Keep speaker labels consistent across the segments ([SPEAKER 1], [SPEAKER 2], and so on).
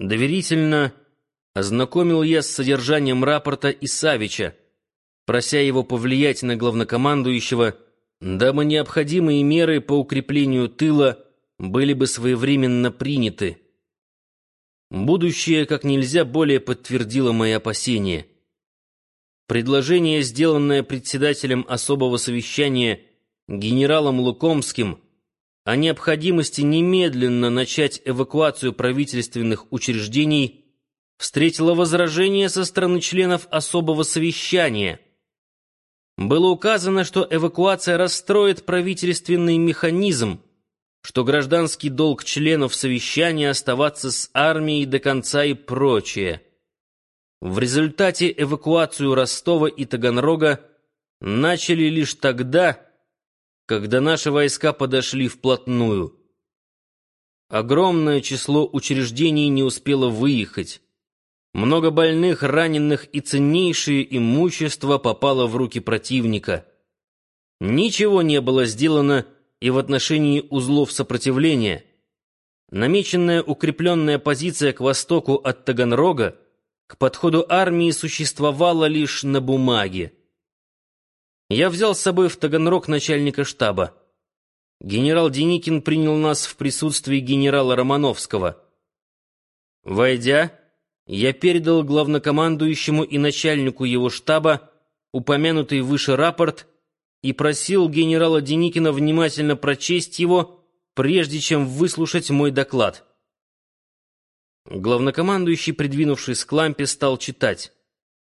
[SPEAKER 1] Доверительно ознакомил я с содержанием рапорта Исавича, прося его повлиять на главнокомандующего, дабы необходимые меры по укреплению тыла были бы своевременно приняты. Будущее как нельзя более подтвердило мои опасения. Предложение, сделанное председателем особого совещания генералом Лукомским, о необходимости немедленно начать эвакуацию правительственных учреждений, встретило возражение со стороны членов особого совещания. Было указано, что эвакуация расстроит правительственный механизм, что гражданский долг членов совещания оставаться с армией до конца и прочее. В результате эвакуацию Ростова и Таганрога начали лишь тогда, когда наши войска подошли вплотную. Огромное число учреждений не успело выехать. Много больных, раненых и ценнейшее имущество попало в руки противника. Ничего не было сделано и в отношении узлов сопротивления. Намеченная укрепленная позиция к востоку от Таганрога к подходу армии существовала лишь на бумаге. Я взял с собой в Таганрог начальника штаба. Генерал Деникин принял нас в присутствии генерала Романовского. Войдя, я передал главнокомандующему и начальнику его штаба упомянутый выше рапорт и просил генерала Деникина внимательно прочесть его, прежде чем выслушать мой доклад. Главнокомандующий, придвинувшись к лампе, стал читать.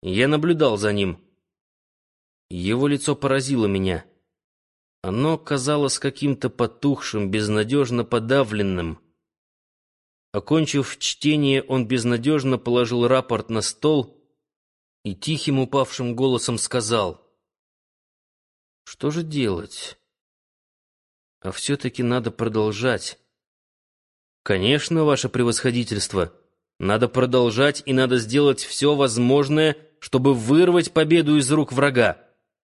[SPEAKER 1] Я наблюдал за ним. Его лицо поразило меня. Оно казалось каким-то потухшим, безнадежно подавленным. Окончив чтение, он безнадежно положил рапорт на стол и тихим упавшим голосом сказал. «Что же делать? А все-таки надо продолжать». «Конечно, ваше превосходительство. Надо продолжать и надо сделать все возможное, чтобы вырвать победу из рук врага.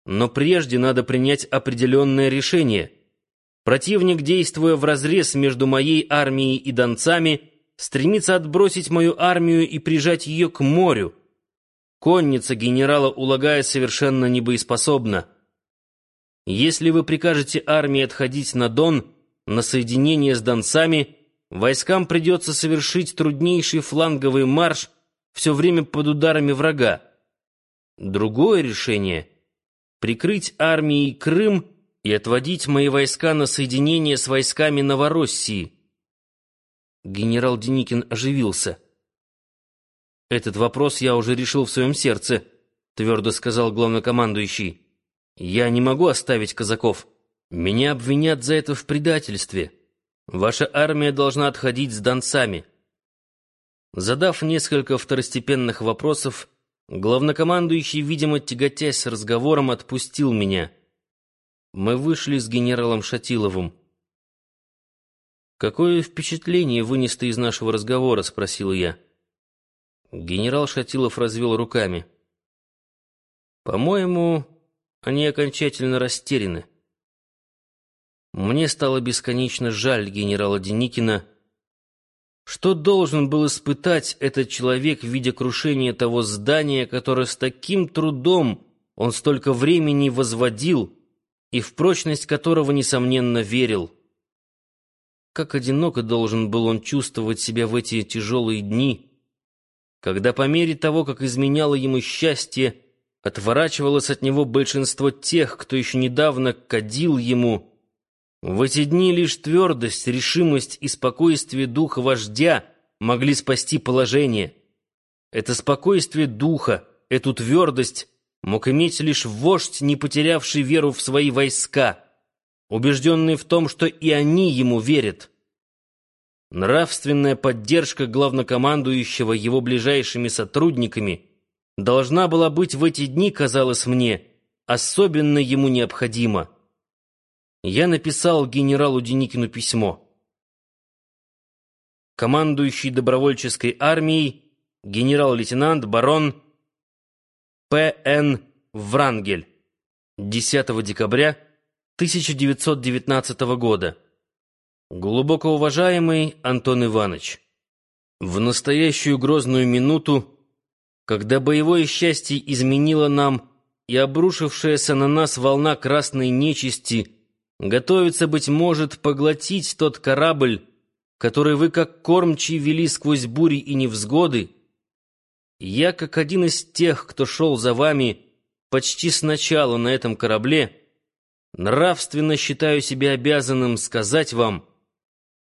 [SPEAKER 1] Но прежде надо принять определенное решение. Противник, действуя вразрез между моей армией и донцами, стремится отбросить мою армию и прижать ее к морю. Конница генерала Улагая совершенно небоеспособна. Если вы прикажете армии отходить на Дон, на соединение с донцами, войскам придется совершить труднейший фланговый марш все время под ударами врага. Другое решение — прикрыть армией Крым и отводить мои войска на соединение с войсками Новороссии. Генерал Деникин оживился. «Этот вопрос я уже решил в своем сердце», — твердо сказал главнокомандующий. «Я не могу оставить казаков. Меня обвинят за это в предательстве. Ваша армия должна отходить с донцами». Задав несколько второстепенных вопросов, Главнокомандующий, видимо, тяготясь разговором, отпустил меня. Мы вышли с генералом Шатиловым. «Какое впечатление вынес ты из нашего разговора?» — спросил я. Генерал Шатилов развел руками. «По-моему, они окончательно растеряны. Мне стало бесконечно жаль генерала Деникина, что должен был испытать этот человек в виде крушения того здания, которое с таким трудом он столько времени возводил и в прочность которого, несомненно, верил? Как одиноко должен был он чувствовать себя в эти тяжелые дни, когда по мере того, как изменяло ему счастье, отворачивалось от него большинство тех, кто еще недавно кадил ему, в эти дни лишь твердость, решимость и спокойствие духа вождя могли спасти положение. Это спокойствие духа, эту твердость мог иметь лишь вождь, не потерявший веру в свои войска, убежденный в том, что и они ему верят. Нравственная поддержка главнокомандующего его ближайшими сотрудниками должна была быть в эти дни, казалось мне, особенно ему необходима я написал генералу Деникину письмо. Командующий добровольческой армией генерал-лейтенант барон П.Н. Врангель 10 декабря 1919 года. Глубоко уважаемый Антон Иванович, В настоящую грозную минуту, когда боевое счастье изменило нам и обрушившаяся на нас волна красной нечисти готовится, быть может, поглотить тот корабль, который вы как кормчий вели сквозь бури и невзгоды, я, как один из тех, кто шел за вами почти сначала на этом корабле, нравственно считаю себя обязанным сказать вам,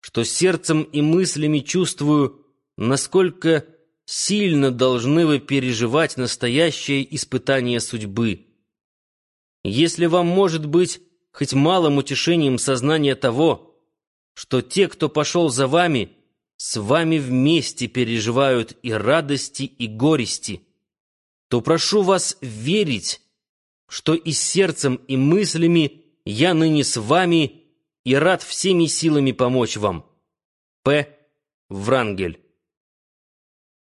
[SPEAKER 1] что сердцем и мыслями чувствую, насколько сильно должны вы переживать настоящее испытание судьбы. Если вам может быть хоть малым утешением сознания того, что те, кто пошел за вами, с вами вместе переживают и радости, и горести, то прошу вас верить, что и сердцем, и мыслями я ныне с вами и рад всеми силами помочь вам. П. Врангель